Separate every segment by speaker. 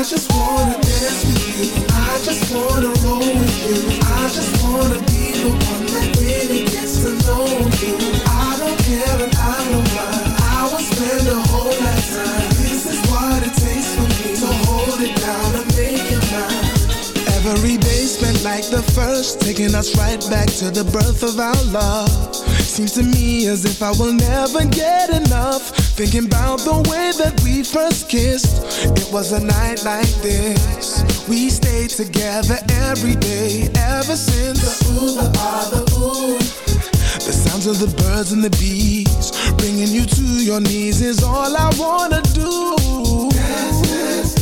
Speaker 1: I just wanna dance, with you. I just wanna hold you. I just wanna be the one that really gets to know I don't care and I don't mind, I will spend a whole lifetime. This is what it takes for me to hold it down and make it mine. Every day spent like the first, taking us right back to the birth of our love. Seems to me as if I will never get enough. Thinking about the way that we first kissed. It was a night like this. We stayed together every day ever since. The ooh, the ah, the ooh. The sounds of the birds and the bees, bringing you to your knees is all I wanna do. Dance, dance,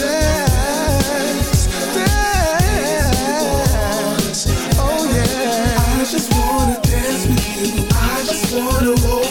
Speaker 1: dance, dance. Oh yeah. I just wanna dance with you. I just wanna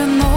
Speaker 1: even though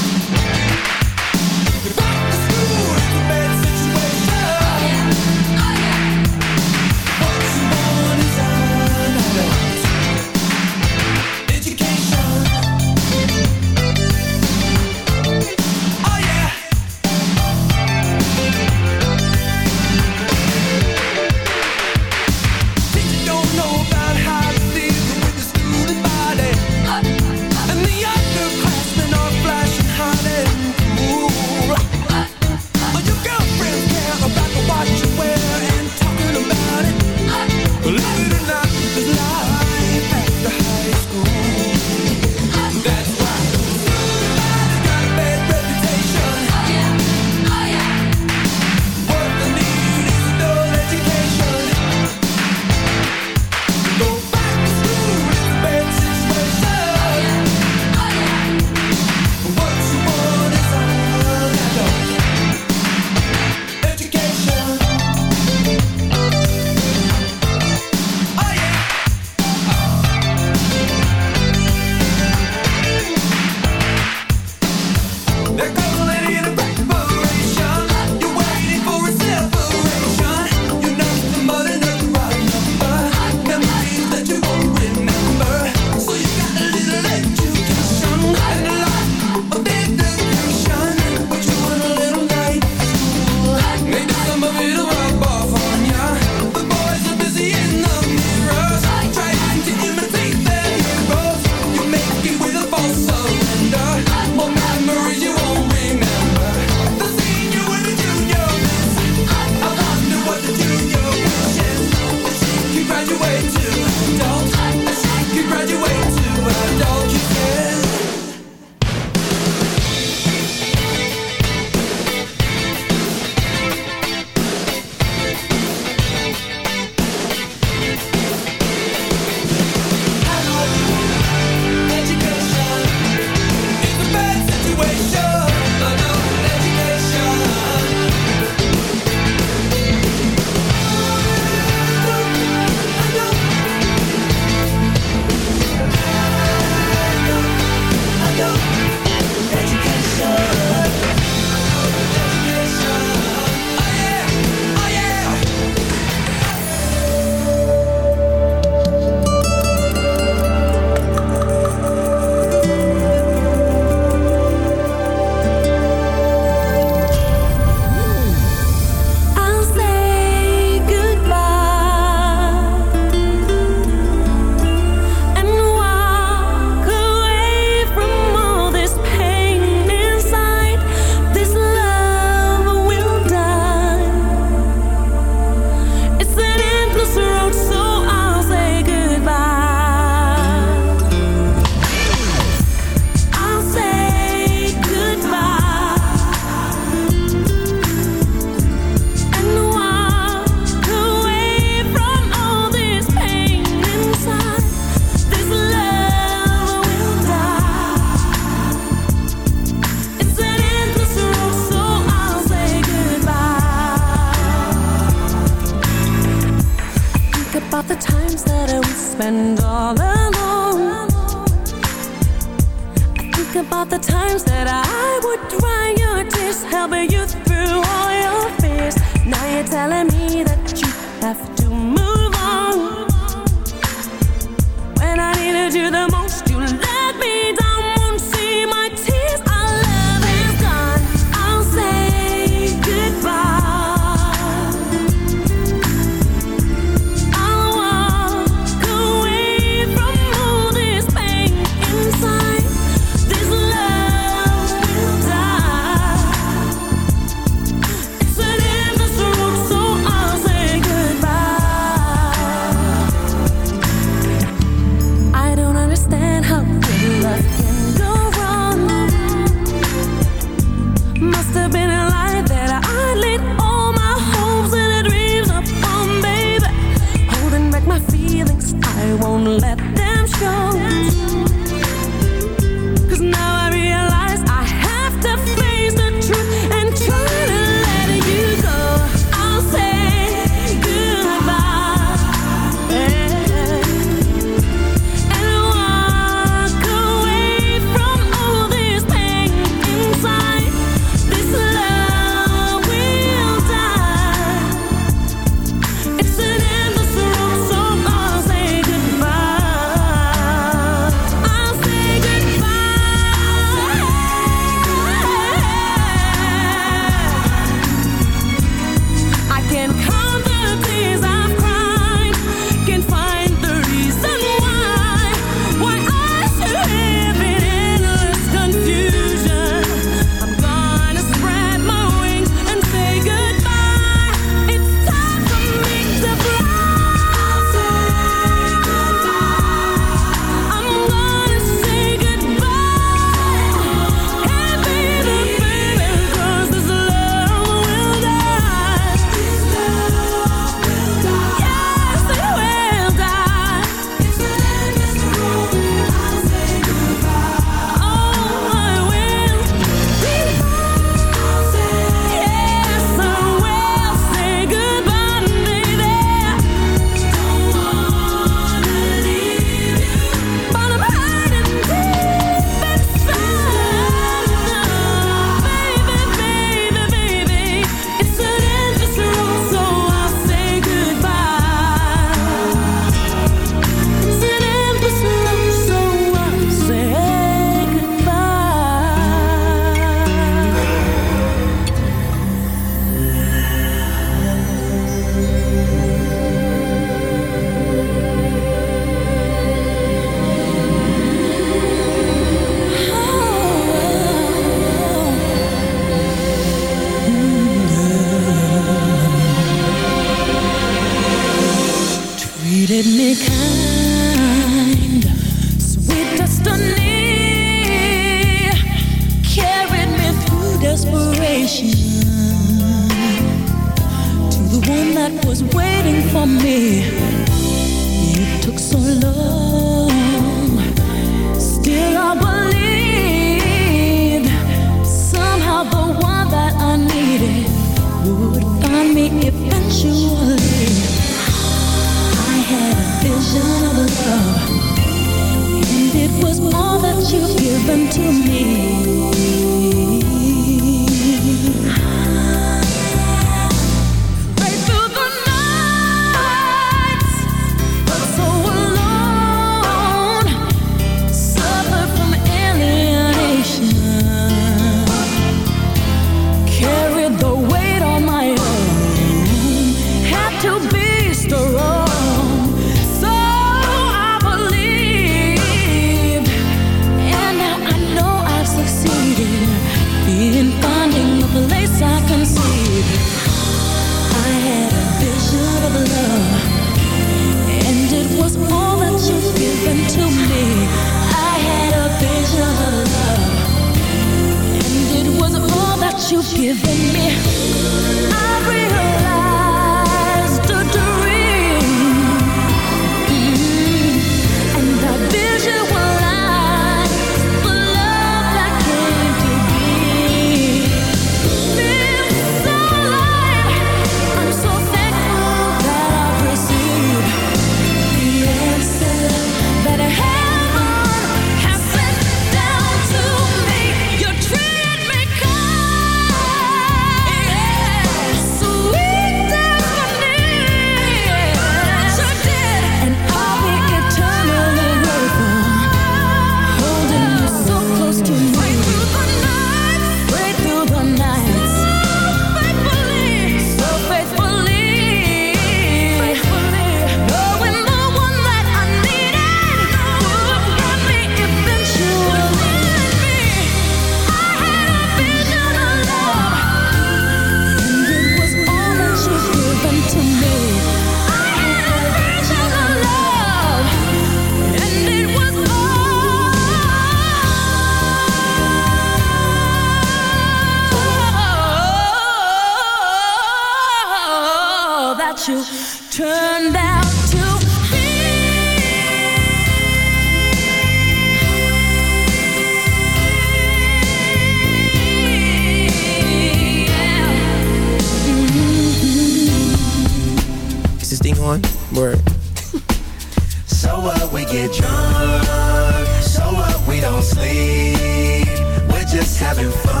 Speaker 1: just
Speaker 2: having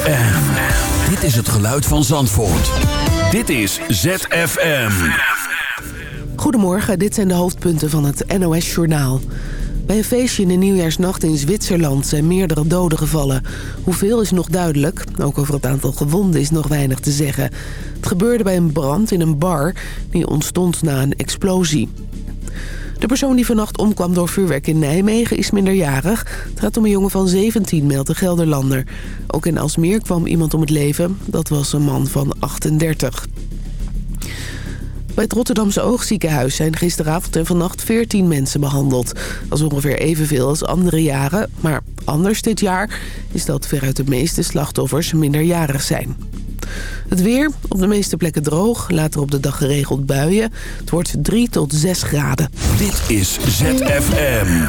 Speaker 3: ZFM. Dit is het geluid van Zandvoort. Dit is ZFM.
Speaker 4: Goedemorgen, dit zijn de hoofdpunten van het NOS-journaal. Bij een feestje in de nieuwjaarsnacht in Zwitserland zijn meerdere doden gevallen. Hoeveel is nog duidelijk. Ook over het aantal gewonden is nog weinig te zeggen. Het gebeurde bij een brand in een bar die ontstond na een explosie. De persoon die vannacht omkwam door vuurwerk in Nijmegen is minderjarig. Het gaat om een jongen van 17, meldt de Gelderlander. Ook in Alsmeer kwam iemand om het leven. Dat was een man van 38. Bij het Rotterdamse Oogziekenhuis zijn gisteravond en vannacht 14 mensen behandeld. Dat is ongeveer evenveel als andere jaren. Maar anders dit jaar is dat veruit de meeste slachtoffers minderjarig zijn. Het weer, op de meeste plekken droog, later op de dag geregeld buien. Het wordt 3 tot 6 graden.
Speaker 3: Dit is ZFM.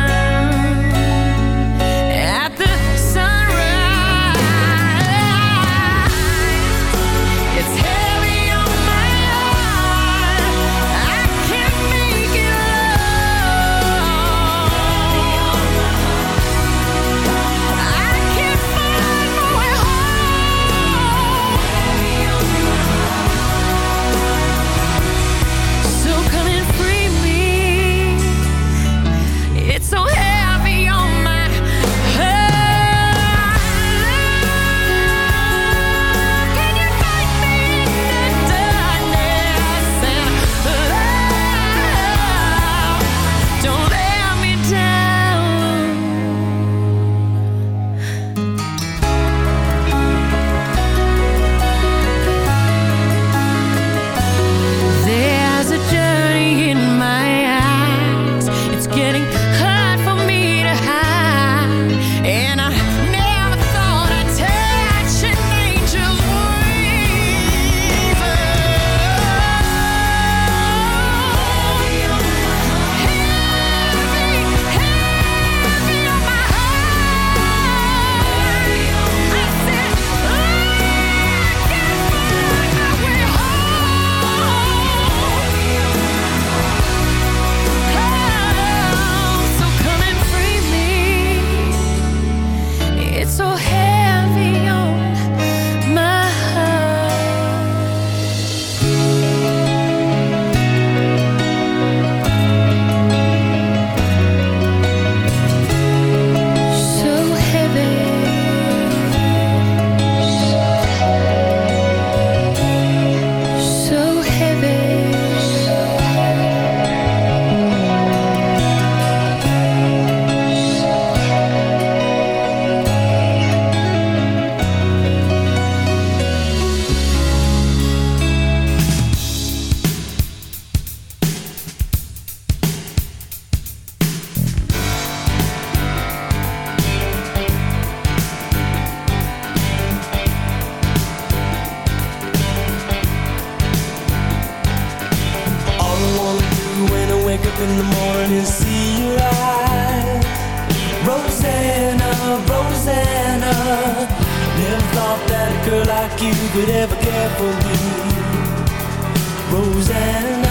Speaker 5: It's so in the
Speaker 6: morning, see your eyes. Rosanna, Rosanna, never thought that a girl like you could ever care for me. Rosanna.